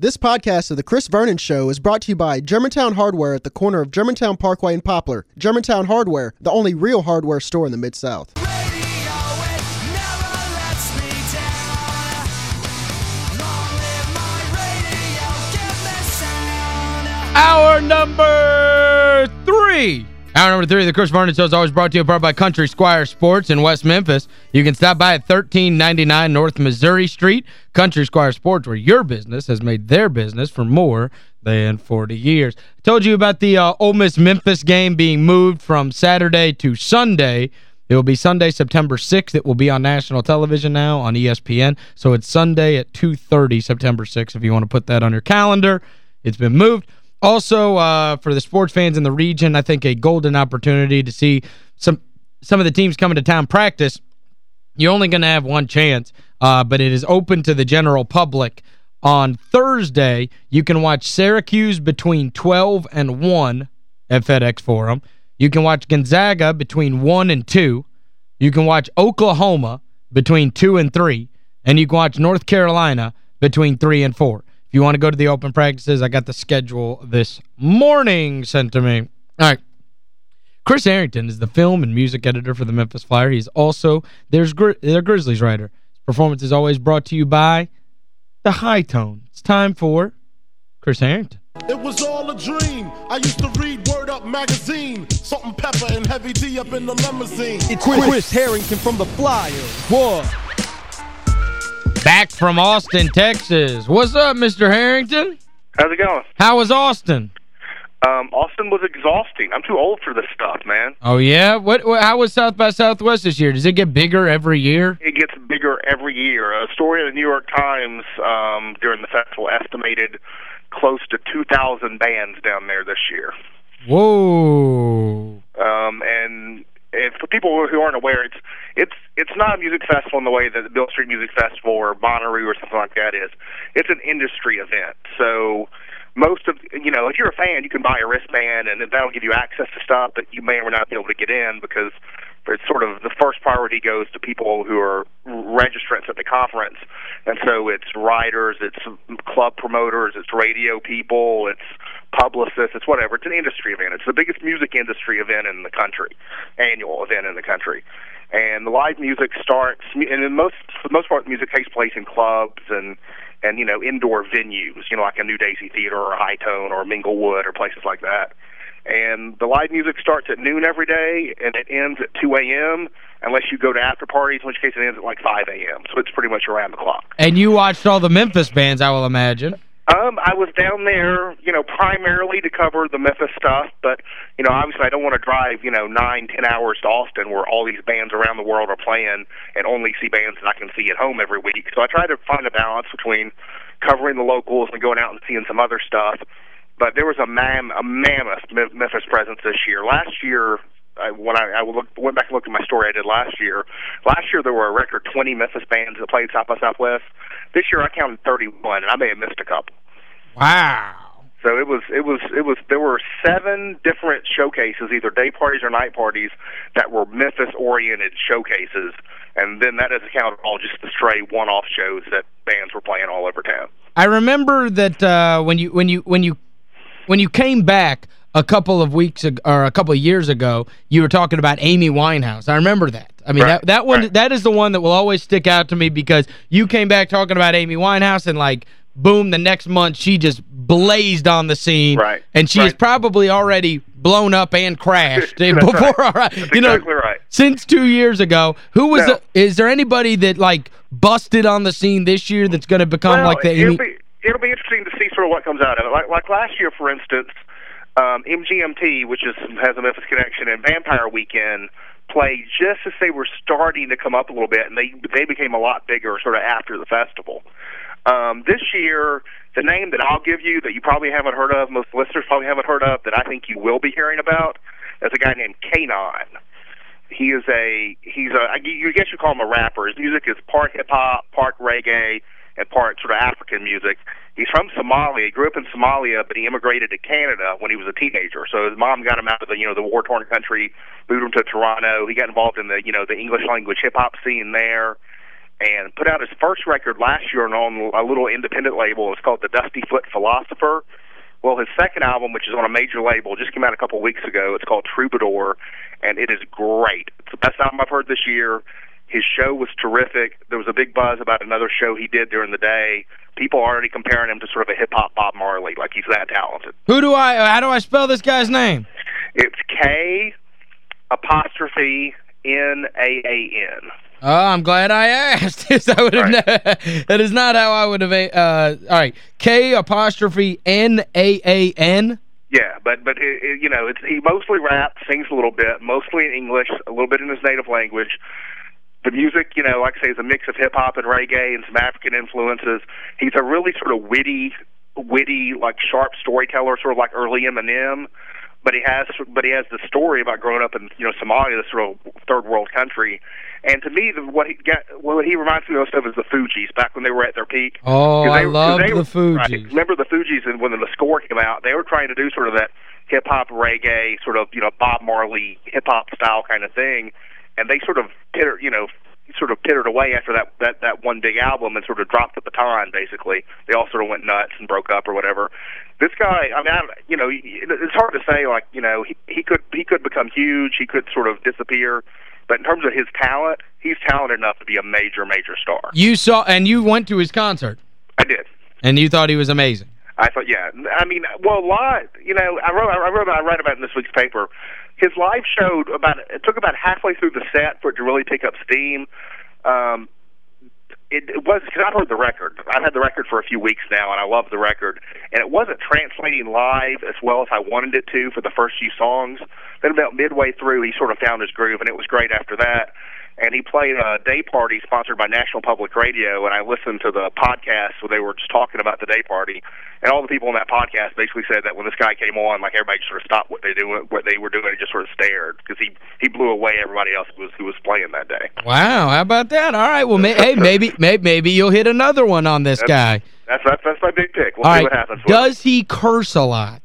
This podcast of The Chris Vernon Show is brought to you by Germantown Hardware at the corner of Germantown Parkway and Poplar. Germantown Hardware, the only real hardware store in the Mid-South. Hour number three. Hour number three the Chris Vernon Show is always brought to you part by Country Squire Sports in West Memphis. You can stop by at 1399 North Missouri Street. Country Squire Sports, where your business has made their business for more than 40 years. I told you about the uh, Ole Miss-Memphis game being moved from Saturday to Sunday. It will be Sunday, September 6th. It will be on national television now on ESPN. So it's Sunday at 2.30, September 6th, if you want to put that on your calendar. It's been moved. Also, uh, for the sports fans in the region, I think a golden opportunity to see some some of the teams coming to town practice. You're only going to have one chance, uh, but it is open to the general public. On Thursday, you can watch Syracuse between 12 and 1 at FedEx Forum. You can watch Gonzaga between 1 and 2. You can watch Oklahoma between 2 and 3. And you can watch North Carolina between 3 and 4. If you want to go to the open practices, I got the schedule this morning sent to me. All right. Chris Herrington is the film and music editor for the Memphis Flyer. He's also there's Gri their Grizzlies writer. His performance is always brought to you by The High Tone. It's time for Chris Herrington. It was all a dream. I used to read Word Up magazine. Salt-N-Pepa and Heavy D up in the limousine. It's Chris, Chris Herrington from the Flyer. What? Back from Austin, Texas. What's up, Mr. Herrington? How's it going? How was Austin? Um, Austin was exhausting. I'm too old for this stuff, man. Oh, yeah? What, what? How was South by Southwest this year? Does it get bigger every year? It gets bigger every year. A story in the New York Times um, during the festival estimated close to 2,000 bands down there this year. Whoa. Um, and and for people who aren't aware, it's it's it's not a music festival in the way that the Beale Street Music Festival or Bonnaroo or something like that is. It's an industry event. So most of you know, if you're a fan, you can buy a wristband and that'll give you access to stuff that you may or may not be able to get in because it's sort of the first priority goes to people who are registrants at the conference, and so it's writers, it's club promoters, it's radio people, it's publicists, it's whatever. It's an industry event. It's the biggest music industry event in the country, annual event in the country. And the live music starts, and in most for the most part, the music takes place in clubs and and you know indoor venues, you know like a New Daisy Theater or a High Tone or Minglewood or places like that. And the live music starts at noon every day, and it ends at 2 a.m. unless you go to after parties, in which case it ends at like 5 a.m. So it's pretty much around the clock. And you watched all the Memphis bands, I will imagine. Um, I was down there, you know, primarily to cover the Memphis stuff, but you know, obviously I don't want to drive, you know, nine, ten hours to Austin where all these bands around the world are playing and only see bands that I can see at home every week. So I try to find a balance between covering the locals and going out and seeing some other stuff. But there was a mam a mammoth Memphis presence this year. Last year, I, when I, I looked, went back and looked at my story I did last year, last year there were a record 20 Memphis bands that played South by Southwest. This year I counted 31, and I may have missed a couple. Wow. So it was it was it was there were seven different showcases, either day parties or night parties, that were Memphis oriented showcases, and then that doesn't count all just the stray one off shows that bands were playing all over town. I remember that uh, when you when you when you when you came back a couple of weeks ago, or a couple of years ago, you were talking about Amy Winehouse. I remember that. I mean, right. that that one right. that is the one that will always stick out to me because you came back talking about Amy Winehouse and like boom, the next month she just blazed on the scene. Right. And she right. is probably already blown up and crashed before right. right. That's you know exactly right. since 2 years ago. Who was no. the, is there anybody that like busted on the scene this year that's going to become well, like the it'll Amy be, it'll be interesting to see sort of what comes out of it. Like like last year for instance, um, MGMT, which is has a Memphis connection, and Vampire Weekend played just as they were starting to come up a little bit, and they they became a lot bigger sort of after the festival. Um, this year, the name that I'll give you that you probably haven't heard of, most listeners probably haven't heard of, that I think you will be hearing about, is a guy named K'naan. He is a he's a I guess you call him a rapper. His music is part hip hop, part reggae, and part sort of African music. He's from Somalia. He grew up in Somalia, but he immigrated to Canada when he was a teenager. So his mom got him out of the you know the war torn country, moved him to Toronto. He got involved in the you know the English language hip hop scene there and put out his first record last year on a little independent label. It's called the Dusty Foot Philosopher. Well, his second album, which is on a major label, just came out a couple weeks ago. It's called Troubadour, and it is great. It's the best album I've heard this year. His show was terrific. There was a big buzz about another show he did during the day. People are already comparing him to sort of a hip hop Bob Marley, like he's that talented. Who do I? How do I spell this guy's name? It's K apostrophe N A A N. Oh, I'm glad I asked. I would have right. that is not how I would have uh all right. K apostrophe N A A N. Yeah, but but it, it, you know, it's he mostly raps, sings a little bit, mostly in English, a little bit in his native language. The music, you know, like I say, is a mix of hip hop and reggae and some African influences. He's a really sort of witty, witty, like sharp storyteller, sort of like early Eminem but he has but he has the story about growing up in you know Somalia, this sort of third world country. And to me, the, what he get, what he reminds me most of is the Fugees back when they were at their peak. Oh, they, I love the Fugees. Right, remember the Fugees, and when the score came out, they were trying to do sort of that hip hop reggae, sort of you know Bob Marley hip hop style kind of thing, and they sort of you know sort of pittered away after that that that one big album and sort of dropped the baton. Basically, they all sort of went nuts and broke up or whatever. This guy, I mean, I, you know, it's hard to say. Like, you know, he, he could he could become huge. He could sort of disappear. But in terms of his talent, he's talented enough to be a major, major star. You saw, and you went to his concert. I did. And you thought he was amazing. I thought, yeah. I mean, well, live, you know, I wrote, I wrote, I write about it in this week's paper. His live showed about, it took about halfway through the set for it to really pick up steam. Um, it, it was because I've heard the record. I've had the record for a few weeks now, and I love the record. And it wasn't translating live as well as I wanted it to for the first few songs. Then about midway through, he sort of found his groove, and it was great after that and he played a day party sponsored by National Public Radio. And I listened to the podcast where they were just talking about the day party, and all the people in that podcast basically said that when this guy came on, like everybody just sort of stopped what they do, what they were doing, and just sort of stared because he he blew away everybody else who was who was playing that day. Wow, how about that? All right, well, may, hey, maybe maybe maybe you'll hit another one on this that's, guy. That's, that's that's my big pick. We'll all see right. what happens. Does he curse a lot?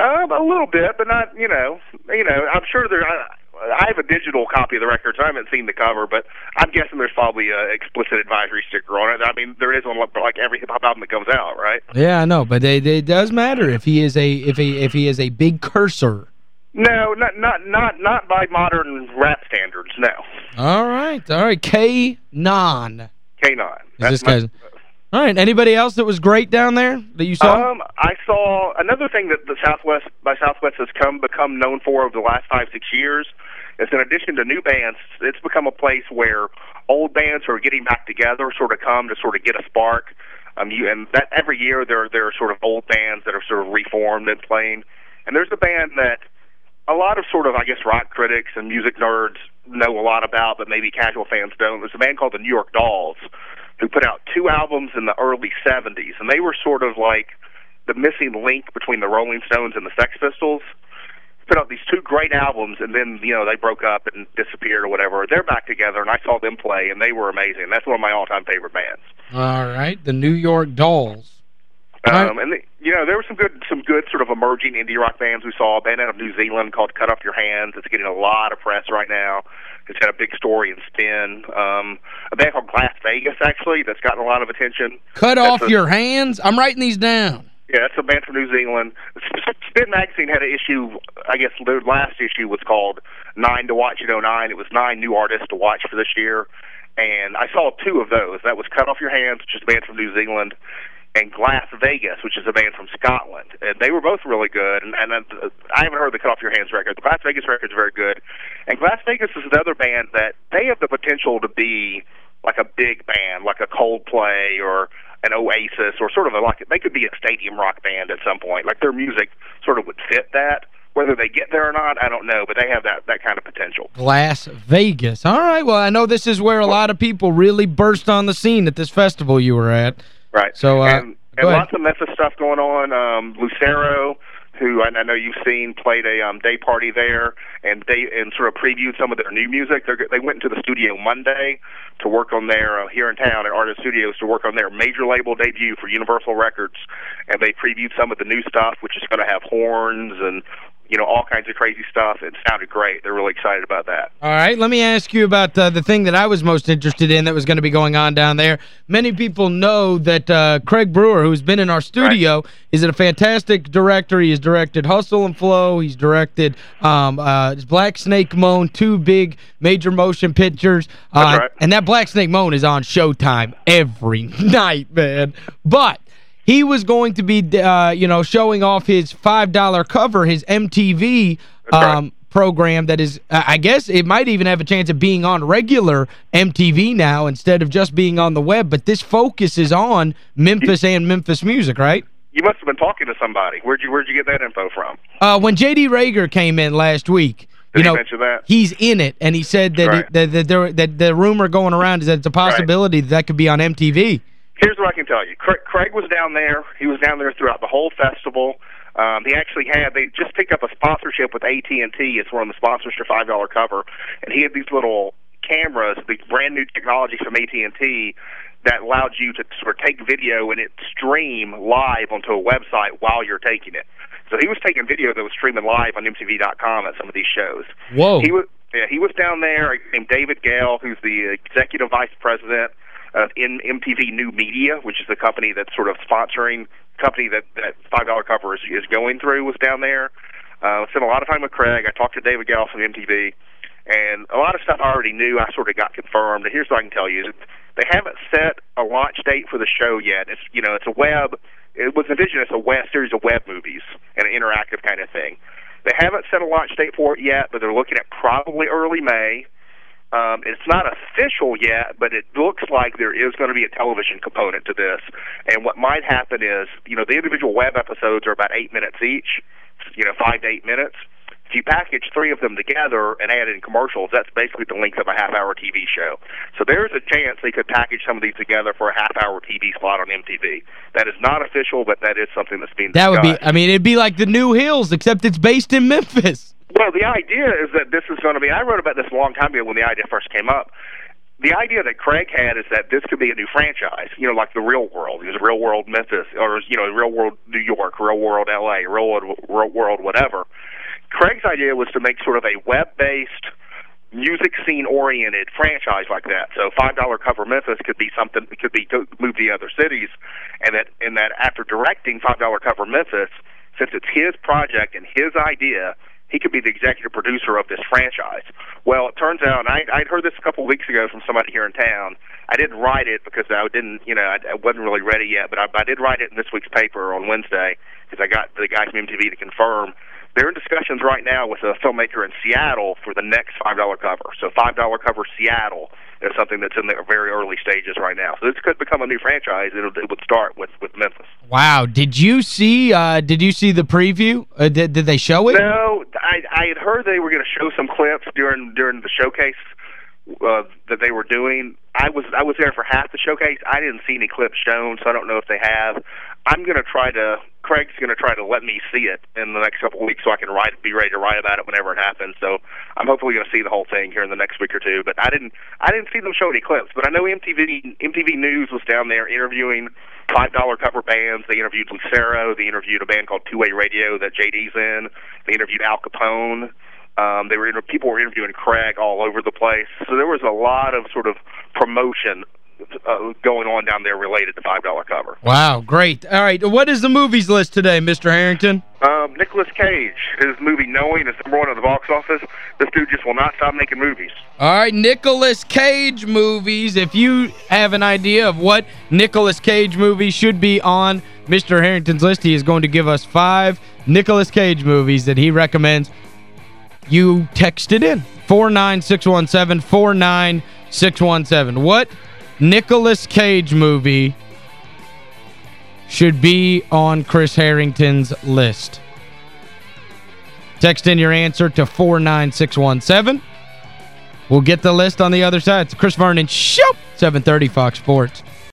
Um, a little bit, but not, you know, you know, I'm sure there, I, I have a digital copy of the record, so I haven't seen the cover, but I'm guessing there's probably an explicit advisory sticker on it. I mean, there is on like every hip hop album that comes out, right? Yeah, I know, but it, it does matter if he is a if he if he is a big cursor. No, not not not not by modern rap standards, no. All right. All right, K Non. K'naan. Is this guy's all right. Anybody else that was great down there that you saw? Um, I saw another thing that the Southwest by Southwest has come become known for over the last five six years is in addition to new bands, it's become a place where old bands who are getting back together sort of come to sort of get a spark. Um, you and that every year there there are sort of old bands that are sort of reformed and playing, and there's a band that a lot of sort of I guess rock critics and music nerds know a lot about, but maybe casual fans don't. There's a band called the New York Dolls who put out two albums in the early 70s, and they were sort of like the missing link between the Rolling Stones and the Sex Pistols. Put out these two great albums, and then you know they broke up and disappeared or whatever. They're back together, and I saw them play, and they were amazing. That's one of my all-time favorite bands. All right, the New York Dolls. Um, and the, you know there were some good, some good sort of emerging indie rock bands. We saw a band out of New Zealand called Cut Off Your Hands. It's getting a lot of press right now. It's had a big story and spin. Um, a band called Glasvegas, actually, that's gotten a lot of attention. Cut that's off a, your hands? I'm writing these down. Yeah, that's a band from New Zealand. Spin Magazine had an issue, I guess their last issue was called Nine to Watch in 09. It was nine new artists to watch for this year. And I saw two of those. That was Cut Off Your Hands, which is a band from New Zealand, and Glasvegas, which is a band from Scotland. And they were both really good. And, and uh, I haven't heard the Cut Off Your Hands record. The Glasvegas record is very good. And Glasvegas is another band that they have the potential to be like a big band, like a Coldplay or an Oasis, or sort of a like they could be a stadium rock band at some point. Like their music sort of would fit that. Whether they get there or not, I don't know, but they have that that kind of potential. Las Vegas. All right, well, I know this is where a lot of people really burst on the scene at this festival you were at. Right. So, uh, and, and lots of Memphis stuff going on. Um, Lucero, who I know you've seen, played a um, day party there, and they and sort of previewed some of their new music. They're, they went into the studio Monday to work on their uh, here in town at Ardent Studios to work on their major label debut for Universal Records, and they previewed some of the new stuff, which is going to have horns and you know, all kinds of crazy stuff. It sounded great. They're really excited about that. All right, let me ask you about uh, the thing that I was most interested in that was going to be going on down there. Many people know that uh, Craig Brewer, who's been in our studio, right. is a fantastic director. He has directed Hustle and Flow. He's directed um, uh, Black Snake Moan, two big major motion pictures. Uh, right. And that Black Snake Moan is on Showtime every night, man. But he was going to be, uh, you know, showing off his $5 cover, his MTV um, right. program that is, uh, I guess it might even have a chance of being on regular MTV now instead of just being on the web. But this focuses on Memphis and Memphis music, right? You must have been talking to somebody. Where'd you where'd you get that info from? Uh, when J.D. Rager came in last week, Did you know, that? he's in it, and he said that, right. it, that, that, there, that the rumor going around is that it's a possibility right. that that could be on MTV. Here's what I can tell you. Craig was down there. He was down there throughout the whole festival. Um, he actually had they just picked up a sponsorship with AT and T. It's one of the sponsors for five dollar cover, and he had these little cameras, the brand new technology from AT and T that allowed you to sort of take video and it stream live onto a website while you're taking it. So he was taking video that was streaming live on MTV.com at some of these shows. Whoa! He was yeah, he was down there. Named David Gale, who's the executive vice president uh, in MTV New Media, which is the company that's sort of sponsoring company that that five dollar cover is, is going through, was down there. Uh, spent a lot of time with Craig. I talked to David Gale from MTV, and a lot of stuff I already knew. I sort of got confirmed. And here's what I can tell you: they haven't set a launch date for the show yet. It's you know it's a web. It was envisioned as a web series of web movies and an interactive kind of thing. They haven't set a launch date for it yet, but they're looking at probably early May. Um, it's not official yet, but it looks like there is going to be a television component to this. And what might happen is, you know, the individual web episodes are about eight minutes each, you know, five to eight minutes. If you package three of them together and add in commercials, that's basically the length of a half-hour TV show. So there's a chance they could package some of these together for a half-hour TV slot on MTV. That is not official, but that is something that's being That discussed. would be, I mean, it'd be like the New Hills, except it's based in Memphis. Well, the idea is that this is going to be. I wrote about this a long time ago when the idea first came up. The idea that Craig had is that this could be a new franchise, you know, like the Real World, is Real World Memphis, or you know, Real World New York, Real World L.A., Real World, Real World whatever. Craig's idea was to make sort of a web-based, music scene oriented franchise like that. So five dollar cover Memphis could be something. It could be to move to other cities, and that and that after directing five dollar cover Memphis, since it's his project and his idea he could be the executive producer of this franchise. Well, it turns out, I, I'd heard this a couple of weeks ago from somebody here in town. I didn't write it because I didn't, you know, I, I wasn't really ready yet, but I, I did write it in this week's paper on Wednesday because I got the guy from MTV to confirm. They're in discussions right now with a filmmaker in Seattle for the next $5 cover. So $5 cover Seattle is something that's in the very early stages right now. So this could become a new franchise. It'll, it would start with, with Memphis. Wow. Did you see uh, did you see the preview? Uh, did, did they show it? No, I, I had heard they were going to show some clips during during the showcase uh, that they were doing. I was I was there for half the showcase. I didn't see any clips shown, so I don't know if they have. I'm going to try to. Craig's going to try to let me see it in the next couple of weeks, so I can write, be ready to write about it whenever it happens. So I'm hopefully going to see the whole thing here in the next week or two. But I didn't. I didn't see them show any clips. But I know MTV MTV News was down there interviewing five dollar cover bands. They interviewed Lucero. They interviewed a band called Two Way Radio that JD's in. They interviewed Al Kapone. Um, they were people were interviewing Craig all over the place, so there was a lot of sort of promotion uh, going on down there related to five dollar cover. Wow, great! All right, what is the movies list today, Mr. Herrington? Um, Nicolas Cage, his movie Knowing is number one at the box office. This dude just will not stop making movies. All right, Nicholas Cage movies. If you have an idea of what Nicholas Cage movie should be on Mr. Herrington's list, he is going to give us five Nicholas Cage movies that he recommends you text it in. 49617 49617. What Nicolas Cage movie should be on Chris Herrington's list? Text in your answer to 49617. We'll get the list on the other side. It's Chris Vernon Show, 730 Fox Sports.